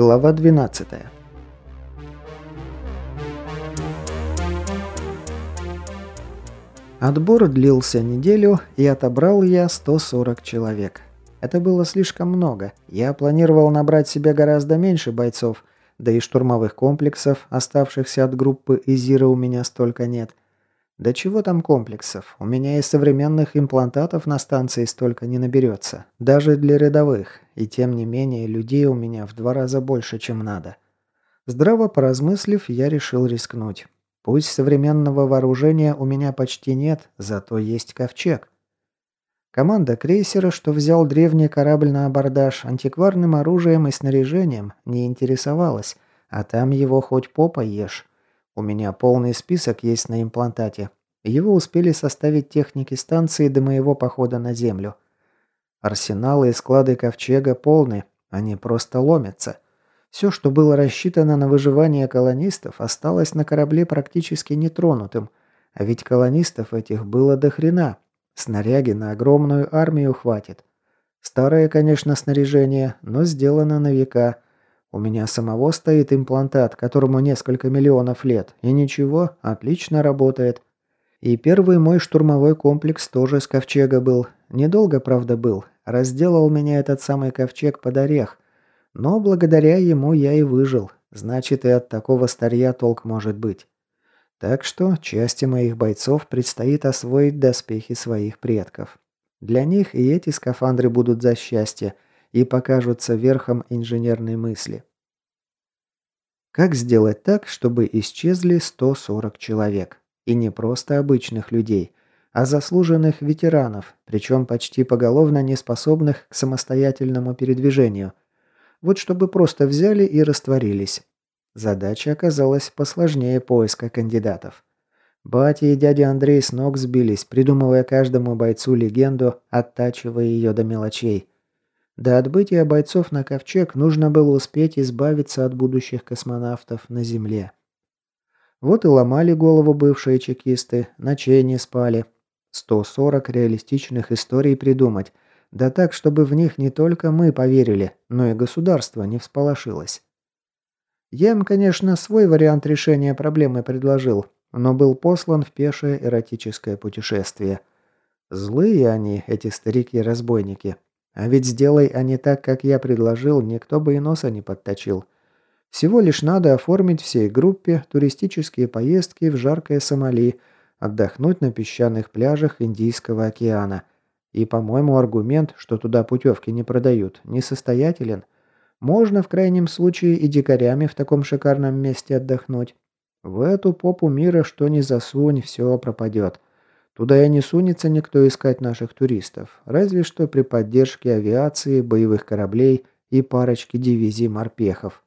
Глава 12. Отбор длился неделю, и отобрал я 140 человек. Это было слишком много. Я планировал набрать себе гораздо меньше бойцов, да и штурмовых комплексов, оставшихся от группы Изира, у меня столько нет. Да чего там комплексов? У меня и современных имплантатов на станции столько не наберется. Даже для рядовых. И тем не менее, людей у меня в два раза больше, чем надо. Здраво поразмыслив, я решил рискнуть. Пусть современного вооружения у меня почти нет, зато есть ковчег. Команда крейсера, что взял древний корабль на абордаж, антикварным оружием и снаряжением не интересовалась, а там его хоть попа ешь. У меня полный список есть на имплантате. Его успели составить техники станции до моего похода на Землю. Арсеналы и склады ковчега полны, они просто ломятся. Все, что было рассчитано на выживание колонистов, осталось на корабле практически нетронутым. А ведь колонистов этих было до хрена. Снаряги на огромную армию хватит. Старое, конечно, снаряжение, но сделано на века – у меня самого стоит имплантат, которому несколько миллионов лет, и ничего, отлично работает. И первый мой штурмовой комплекс тоже с ковчега был. Недолго, правда, был. Разделал меня этот самый ковчег под орех. Но благодаря ему я и выжил. Значит, и от такого старья толк может быть. Так что части моих бойцов предстоит освоить доспехи своих предков. Для них и эти скафандры будут за счастье – и покажутся верхом инженерной мысли. Как сделать так, чтобы исчезли 140 человек? И не просто обычных людей, а заслуженных ветеранов, причем почти поголовно неспособных к самостоятельному передвижению. Вот чтобы просто взяли и растворились. Задача оказалась посложнее поиска кандидатов. Батя и дядя Андрей с ног сбились, придумывая каждому бойцу легенду, оттачивая ее до мелочей. До отбытия бойцов на ковчег нужно было успеть избавиться от будущих космонавтов на Земле. Вот и ломали голову бывшие чекисты, ночей не спали. 140 реалистичных историй придумать, да так, чтобы в них не только мы поверили, но и государство не всполошилось. Я им, конечно, свой вариант решения проблемы предложил, но был послан в пешее эротическое путешествие. Злые они, эти старики-разбойники, а ведь сделай они так, как я предложил, никто бы и носа не подточил. Всего лишь надо оформить всей группе туристические поездки в жаркое Сомали, отдохнуть на песчаных пляжах Индийского океана. И, по-моему, аргумент, что туда путевки не продают, несостоятелен. Можно в крайнем случае и дикарями в таком шикарном месте отдохнуть. В эту попу мира что ни засунь, все пропадет. Туда и не сунется никто искать наших туристов, разве что при поддержке авиации, боевых кораблей и парочки дивизий морпехов.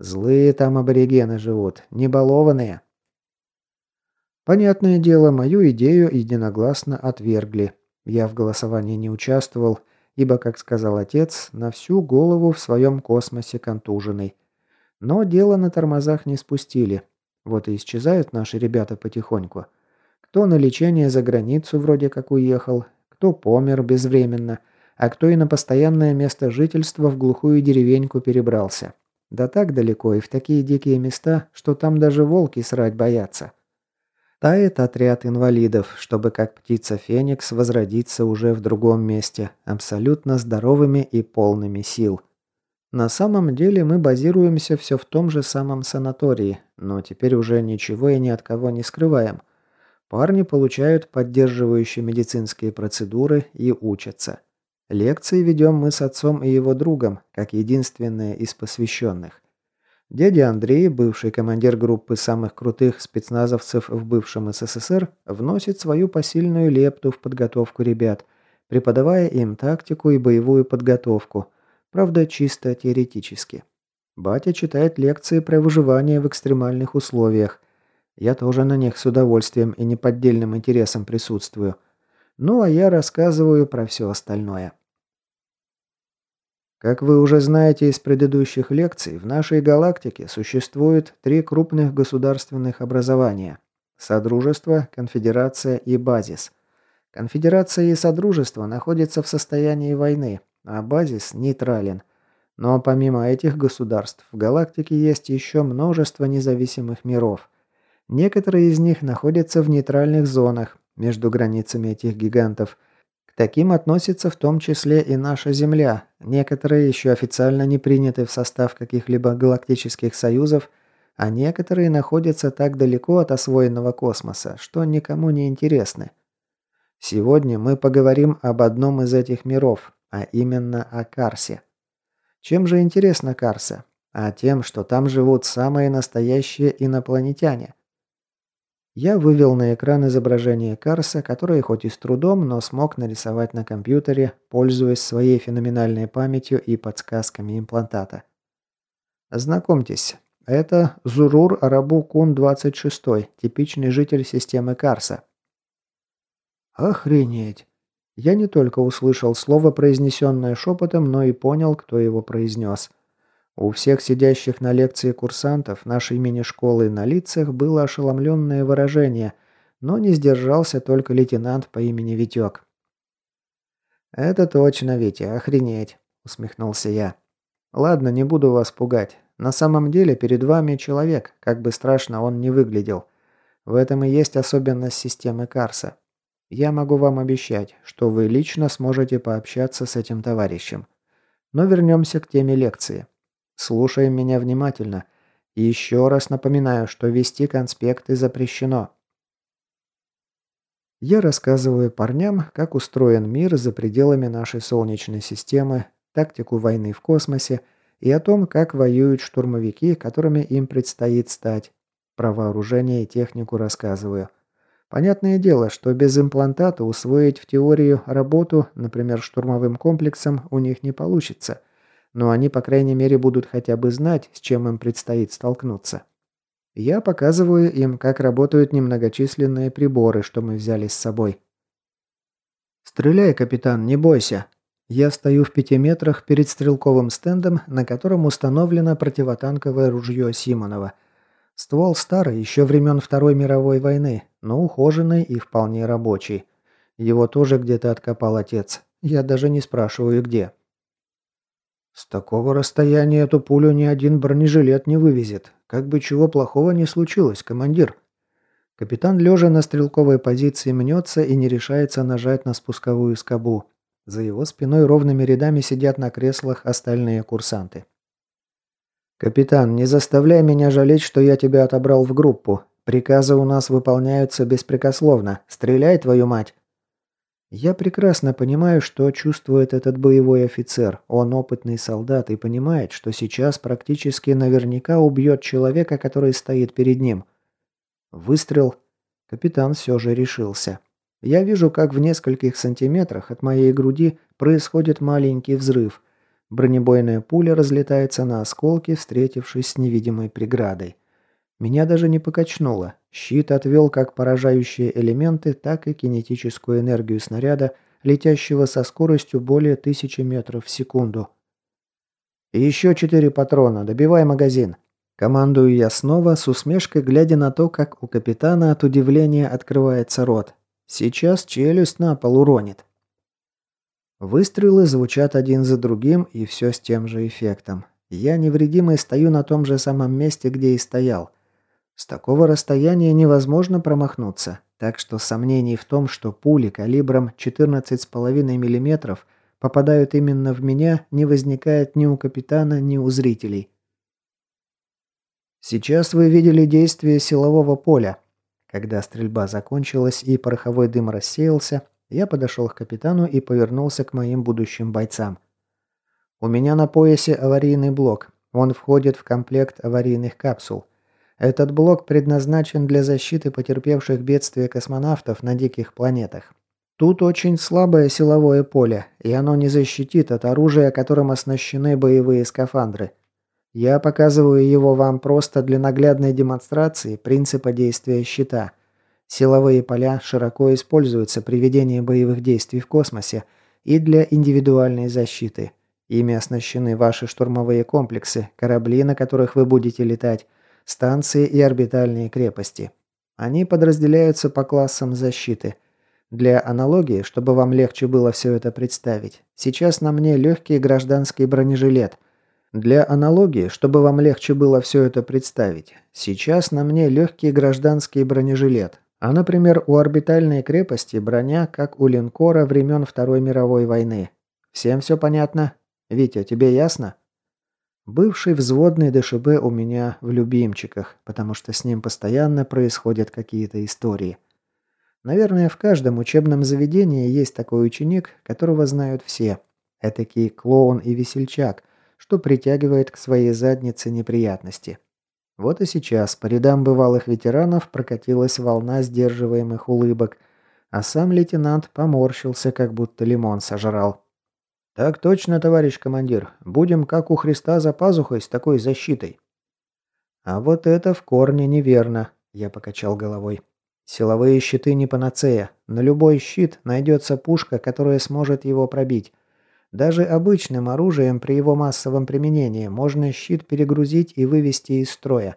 Злые там аборигены живут, не балованные. Понятное дело, мою идею единогласно отвергли. Я в голосовании не участвовал, ибо, как сказал отец, на всю голову в своем космосе контуженный. Но дело на тормозах не спустили. Вот и исчезают наши ребята потихоньку. Кто на лечение за границу вроде как уехал, кто помер безвременно, а кто и на постоянное место жительства в глухую деревеньку перебрался. Да так далеко и в такие дикие места, что там даже волки срать боятся. Тает отряд инвалидов, чтобы как птица Феникс возродиться уже в другом месте, абсолютно здоровыми и полными сил. На самом деле мы базируемся все в том же самом санатории, но теперь уже ничего и ни от кого не скрываем – Парни получают поддерживающие медицинские процедуры и учатся. Лекции ведем мы с отцом и его другом, как единственные из посвященных. Дядя Андрей, бывший командир группы самых крутых спецназовцев в бывшем СССР, вносит свою посильную лепту в подготовку ребят, преподавая им тактику и боевую подготовку, правда чисто теоретически. Батя читает лекции про выживание в экстремальных условиях, я тоже на них с удовольствием и неподдельным интересом присутствую. Ну, а я рассказываю про все остальное. Как вы уже знаете из предыдущих лекций, в нашей галактике существует три крупных государственных образования – Содружество, Конфедерация и Базис. Конфедерация и Содружество находятся в состоянии войны, а Базис нейтрален. Но помимо этих государств, в галактике есть еще множество независимых миров. Некоторые из них находятся в нейтральных зонах между границами этих гигантов. К таким относится в том числе и наша Земля. Некоторые еще официально не приняты в состав каких-либо галактических союзов, а некоторые находятся так далеко от освоенного космоса, что никому не интересны. Сегодня мы поговорим об одном из этих миров, а именно о Карсе. Чем же интересна Карса? А тем, что там живут самые настоящие инопланетяне. Я вывел на экран изображение Карса, которое хоть и с трудом, но смог нарисовать на компьютере, пользуясь своей феноменальной памятью и подсказками имплантата. Знакомьтесь, это Зурур Арабу Кун 26, типичный житель системы Карса. Охренеть! Я не только услышал слово, произнесенное шепотом, но и понял, кто его произнес. У всех сидящих на лекции курсантов нашей мини-школы на лицах было ошеломленное выражение, но не сдержался только лейтенант по имени Витек. «Это точно, Витя, охренеть!» – усмехнулся я. «Ладно, не буду вас пугать. На самом деле перед вами человек, как бы страшно он ни выглядел. В этом и есть особенность системы Карса. Я могу вам обещать, что вы лично сможете пообщаться с этим товарищем. Но вернемся к теме лекции. Слушаем меня внимательно. И еще раз напоминаю, что вести конспекты запрещено. Я рассказываю парням, как устроен мир за пределами нашей Солнечной системы, тактику войны в космосе и о том, как воюют штурмовики, которыми им предстоит стать. Про вооружение и технику рассказываю. Понятное дело, что без имплантата усвоить в теорию работу, например, штурмовым комплексом, у них не получится. Но они, по крайней мере, будут хотя бы знать, с чем им предстоит столкнуться. Я показываю им, как работают немногочисленные приборы, что мы взяли с собой. «Стреляй, капитан, не бойся!» Я стою в пяти метрах перед стрелковым стендом, на котором установлено противотанковое ружье Симонова – Ствол старый, еще времен Второй мировой войны, но ухоженный и вполне рабочий. Его тоже где-то откопал отец. Я даже не спрашиваю, где. С такого расстояния эту пулю ни один бронежилет не вывезет. Как бы чего плохого не случилось, командир. Капитан, лежа на стрелковой позиции, мнется и не решается нажать на спусковую скобу. За его спиной ровными рядами сидят на креслах остальные курсанты. «Капитан, не заставляй меня жалеть, что я тебя отобрал в группу. Приказы у нас выполняются беспрекословно. Стреляй, твою мать!» Я прекрасно понимаю, что чувствует этот боевой офицер. Он опытный солдат и понимает, что сейчас практически наверняка убьет человека, который стоит перед ним. Выстрел. Капитан все же решился. Я вижу, как в нескольких сантиметрах от моей груди происходит маленький взрыв – Бронебойная пуля разлетается на осколки, встретившись с невидимой преградой. Меня даже не покачнуло. Щит отвел как поражающие элементы, так и кинетическую энергию снаряда, летящего со скоростью более тысячи метров в секунду. «Еще четыре патрона. Добивай магазин». Командую я снова, с усмешкой глядя на то, как у капитана от удивления открывается рот. Сейчас челюсть на пол уронит. Выстрелы звучат один за другим, и все с тем же эффектом. Я невредимый стою на том же самом месте, где и стоял. С такого расстояния невозможно промахнуться, так что сомнений в том, что пули калибром 14,5 мм попадают именно в меня, не возникает ни у капитана, ни у зрителей. Сейчас вы видели действие силового поля. Когда стрельба закончилась и пороховой дым рассеялся, я подошел к капитану и повернулся к моим будущим бойцам. «У меня на поясе аварийный блок. Он входит в комплект аварийных капсул. Этот блок предназначен для защиты потерпевших бедствия космонавтов на диких планетах. Тут очень слабое силовое поле, и оно не защитит от оружия, которым оснащены боевые скафандры. Я показываю его вам просто для наглядной демонстрации принципа действия щита – Силовые поля широко используются при ведении боевых действий в космосе и для индивидуальной защиты. Ими оснащены ваши штурмовые комплексы, корабли, на которых вы будете летать, станции и орбитальные крепости. Они подразделяются по классам защиты. Для аналогии, чтобы вам легче было все это представить, сейчас на мне легкий гражданский бронежилет. Для аналогии, чтобы вам легче было все это представить, сейчас на мне легкий гражданский бронежилет, а, например, у орбитальной крепости броня, как у линкора времен Второй мировой войны. Всем все понятно? Витя, тебе ясно? Бывший взводный ДШБ у меня в любимчиках, потому что с ним постоянно происходят какие-то истории. Наверное, в каждом учебном заведении есть такой ученик, которого знают все. Этакий клоун и весельчак – что притягивает к своей заднице неприятности. Вот и сейчас по рядам бывалых ветеранов прокатилась волна сдерживаемых улыбок, а сам лейтенант поморщился, как будто лимон сожрал. «Так точно, товарищ командир. Будем как у Христа за пазухой с такой защитой». «А вот это в корне неверно», – я покачал головой. «Силовые щиты не панацея. На любой щит найдется пушка, которая сможет его пробить. Даже обычным оружием при его массовом применении можно щит перегрузить и вывести из строя.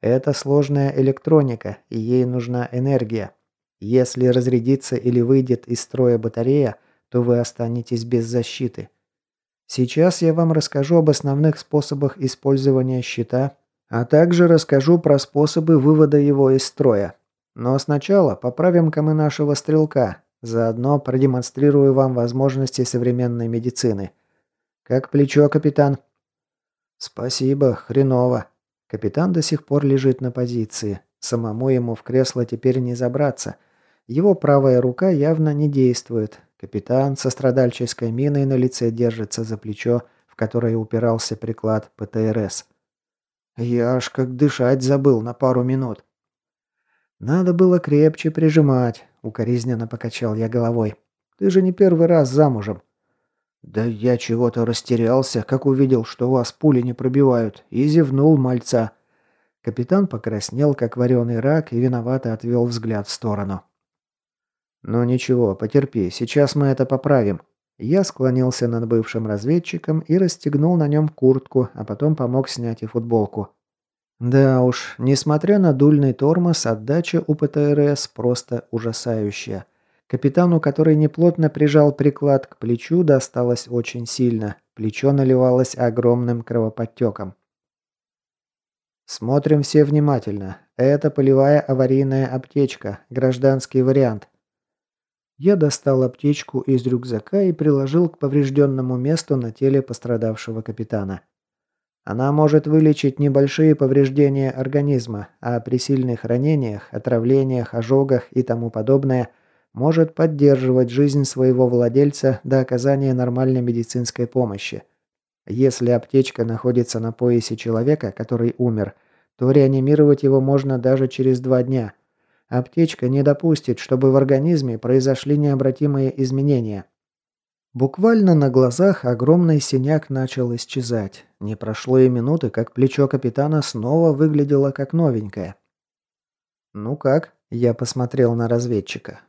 Это сложная электроника, и ей нужна энергия. Если разрядится или выйдет из строя батарея, то вы останетесь без защиты. Сейчас я вам расскажу об основных способах использования щита, а также расскажу про способы вывода его из строя. Но сначала поправим-ка мы нашего стрелка, Заодно продемонстрирую вам возможности современной медицины. Как плечо, капитан?» «Спасибо, хреново. Капитан до сих пор лежит на позиции. Самому ему в кресло теперь не забраться. Его правая рука явно не действует. Капитан со страдальческой миной на лице держится за плечо, в которое упирался приклад ПТРС. Я аж как дышать забыл на пару минут. Надо было крепче прижимать, укоризненно покачал я головой. Ты же не первый раз замужем. Да я чего-то растерялся, как увидел, что вас пули не пробивают, и зевнул мальца. Капитан покраснел, как вареный рак, и виновато отвел взгляд в сторону. «Ну ничего, потерпи, сейчас мы это поправим». Я склонился над бывшим разведчиком и расстегнул на нем куртку, а потом помог снять и футболку. Да уж, несмотря на дульный тормоз, отдача у ПТРС просто ужасающая. Капитану, который неплотно прижал приклад к плечу, досталось очень сильно. Плечо наливалось огромным кровоподтеком. Смотрим все внимательно. Это полевая аварийная аптечка, гражданский вариант. Я достал аптечку из рюкзака и приложил к поврежденному месту на теле пострадавшего капитана. Она может вылечить небольшие повреждения организма, а при сильных ранениях, отравлениях, ожогах и тому подобное может поддерживать жизнь своего владельца до оказания нормальной медицинской помощи. Если аптечка находится на поясе человека, который умер, то реанимировать его можно даже через два дня. Аптечка не допустит, чтобы в организме произошли необратимые изменения. Буквально на глазах огромный синяк начал исчезать. Не прошло и минуты, как плечо капитана снова выглядело как новенькое. «Ну как?» – я посмотрел на разведчика.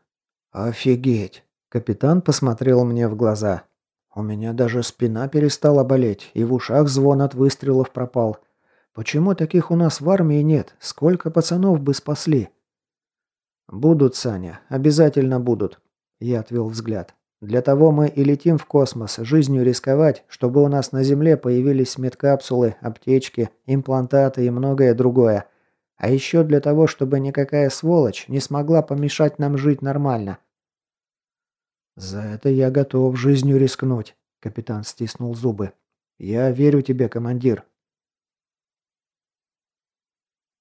«Офигеть!» – капитан посмотрел мне в глаза. «У меня даже спина перестала болеть, и в ушах звон от выстрелов пропал. Почему таких у нас в армии нет? Сколько пацанов бы спасли?» «Будут, Саня, обязательно будут», – я отвел взгляд. Для того мы и летим в космос, жизнью рисковать, чтобы у нас на Земле появились медкапсулы, аптечки, имплантаты и многое другое. А еще для того, чтобы никакая сволочь не смогла помешать нам жить нормально. «За это я готов жизнью рискнуть», — капитан стиснул зубы. «Я верю тебе, командир».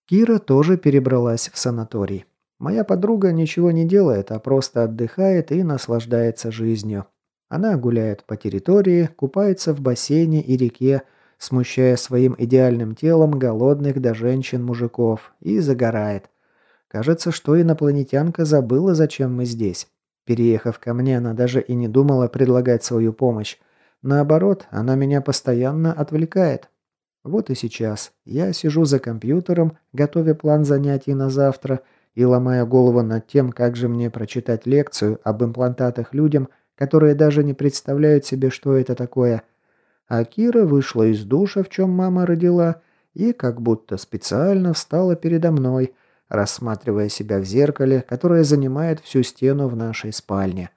Кира тоже перебралась в санаторий. Моя подруга ничего не делает, а просто отдыхает и наслаждается жизнью. Она гуляет по территории, купается в бассейне и реке, смущая своим идеальным телом голодных до женщин-мужиков, и загорает. Кажется, что инопланетянка забыла, зачем мы здесь. Переехав ко мне, она даже и не думала предлагать свою помощь. Наоборот, она меня постоянно отвлекает. Вот и сейчас. Я сижу за компьютером, готовя план занятий на завтра – и ломая голову над тем, как же мне прочитать лекцию об имплантатах людям, которые даже не представляют себе, что это такое. А Кира вышла из душа, в чем мама родила, и как будто специально встала передо мной, рассматривая себя в зеркале, которое занимает всю стену в нашей спальне.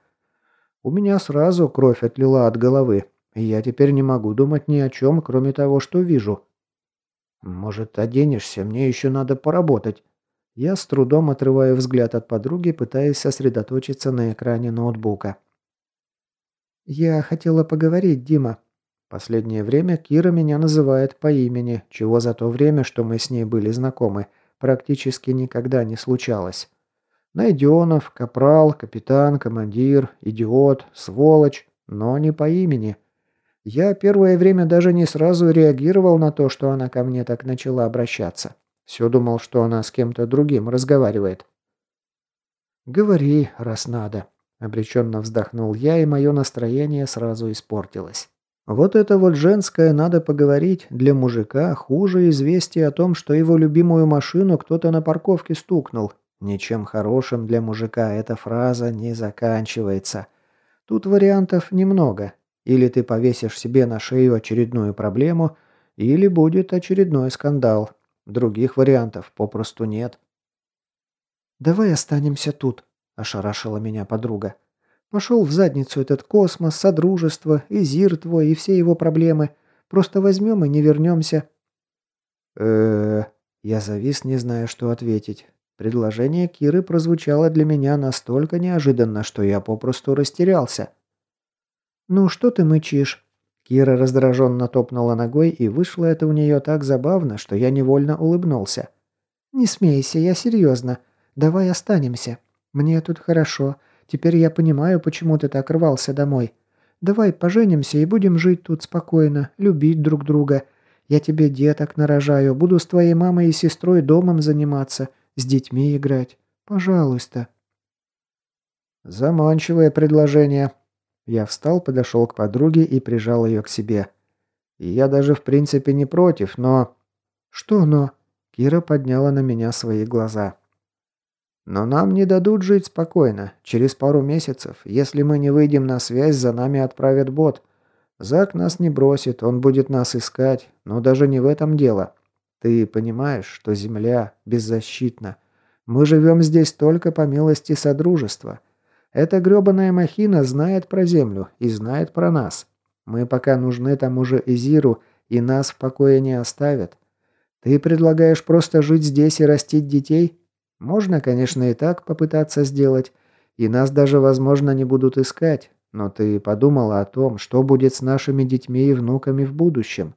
У меня сразу кровь отлила от головы. и я теперь не могу думать ни о чем, кроме того, что вижу. Может, оденешься, мне еще надо поработать. Я с трудом отрываю взгляд от подруги, пытаясь сосредоточиться на экране ноутбука. «Я хотела поговорить, Дима». Последнее время Кира меня называет по имени, чего за то время, что мы с ней были знакомы, практически никогда не случалось. Найденов, капрал, капитан, командир, идиот, сволочь, но не по имени. Я первое время даже не сразу реагировал на то, что она ко мне так начала обращаться. Все думал, что она с кем-то другим разговаривает. «Говори, раз надо», — обреченно вздохнул я, и мое настроение сразу испортилось. Вот это вот женское «надо поговорить» для мужика хуже известия о том, что его любимую машину кто-то на парковке стукнул. Ничем хорошим для мужика эта фраза не заканчивается. Тут вариантов немного. Или ты повесишь себе на шею очередную проблему, или будет очередной скандал. Других вариантов попросту нет. «Давай останемся тут», – ошарашила меня подруга. «Пошел в задницу этот космос, содружество, и Зир твой, и все его проблемы. Просто возьмем и не вернемся». э Я завис, не зная, что ответить. Предложение Киры прозвучало для меня настолько неожиданно, что я попросту растерялся. «Ну что ты мычишь?» Кира раздраженно топнула ногой, и вышло это у нее так забавно, что я невольно улыбнулся. «Не смейся, я серьезно. Давай останемся. Мне тут хорошо. Теперь я понимаю, почему ты так рвался домой. Давай поженимся и будем жить тут спокойно, любить друг друга. Я тебе деток нарожаю, буду с твоей мамой и сестрой домом заниматься, с детьми играть. Пожалуйста». Заманчивое предложение, я встал, подошел к подруге и прижал ее к себе. Я даже в принципе не против, но... Что но? Кира подняла на меня свои глаза. Но нам не дадут жить спокойно. Через пару месяцев, если мы не выйдем на связь, за нами отправят бот. Зак нас не бросит, он будет нас искать, но даже не в этом дело. Ты понимаешь, что Земля беззащитна. Мы живем здесь только по милости Содружества. Эта грёбаная махина знает про Землю и знает про нас. Мы пока нужны тому же Изиру, и нас в покое не оставят. Ты предлагаешь просто жить здесь и растить детей? Можно, конечно, и так попытаться сделать, и нас даже, возможно, не будут искать, но ты подумала о том, что будет с нашими детьми и внуками в будущем.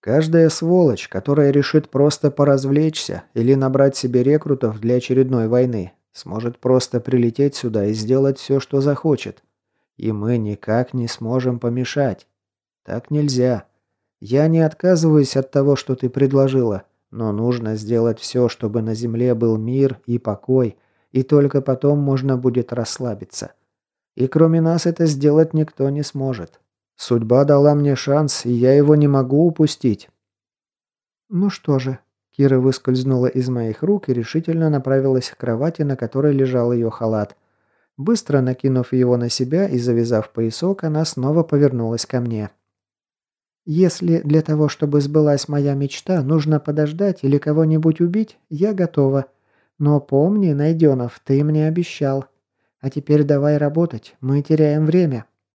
Каждая сволочь, которая решит просто поразвлечься или набрать себе рекрутов для очередной войны, Сможет просто прилететь сюда и сделать все, что захочет. И мы никак не сможем помешать. Так нельзя. Я не отказываюсь от того, что ты предложила, но нужно сделать все, чтобы на земле был мир и покой, и только потом можно будет расслабиться. И кроме нас это сделать никто не сможет. Судьба дала мне шанс, и я его не могу упустить. Ну что же, Кира выскользнула из моих рук и решительно направилась к кровати, на которой лежал ее халат. Быстро накинув его на себя и завязав поясок, она снова повернулась ко мне. «Если для того, чтобы сбылась моя мечта, нужно подождать или кого-нибудь убить, я готова. Но помни, Найденов, ты мне обещал. А теперь давай работать, мы теряем время».